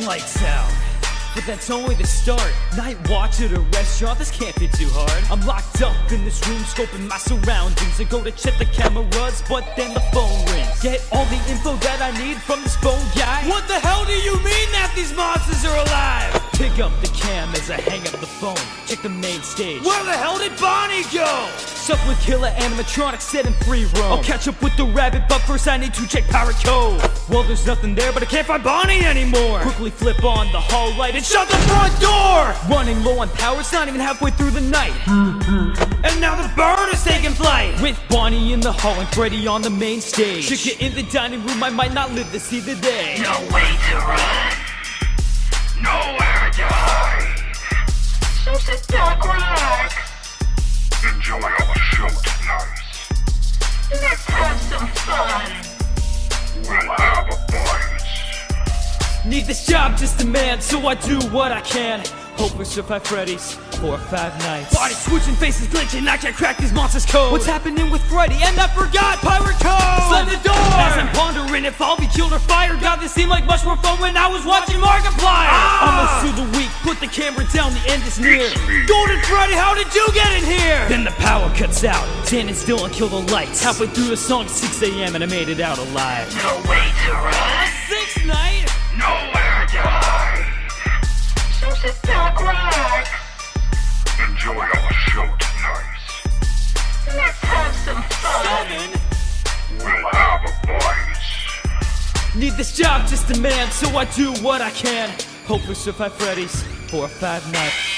Lights out. But that's only the start. Night watch at a restaurant, this can't be too hard. I'm locked up in this room, scoping my surroundings. I go to check the cameras, but then the phone rings. Get all the info that I need from this phone guy. What the hell do you mean that these monsters are alive? Pick up the cam as I hang up the phone. Check the main stage. Where the hell did Bonnie go? Sup with killer animatronics set in free roam. I'll catch up with the rabbit, but first I need to check Pirate Cove. Well, there's nothing there, but I can't find Bonnie anymore. Quickly flip on the hall light and shut the front door. Running low on power, it's not even halfway through the night. Mm-hmm. And now the bird is taking flight. With Bonnie in the hall and Freddy on the main stage. Chicken in the dining room, I might not live to see the day. No way to run. Nowhere to hide. So sit back, relax. Enjoy our. Let's have some fun. We'll have a bite. Need this job just a man, so I do what I can. Hoping survive Freddy's four or five nights. Body switching, faces glitching, I can't crack these monsters' code. What's happening with Freddy? And I forgot Pirate Cove! Slam the door! As I'm pondering if I'll be killed or fired, God, this seemed like much more fun when I was watching Markiplier! Camera down, the end is near. Golden Freddy, how did you get in here? Then the power cuts out, standing still and kill the lights. Halfway through the song, 6 a.m., and I made it out alive. No way to run. Sixth night? Nowhere to hide. So sit back, relax. Enjoy our show tonight. Let's have some fun. Seven? We'll have a bite. Need this job just a man, so I do what I can. Hopefully survive Freddy's for a five nights.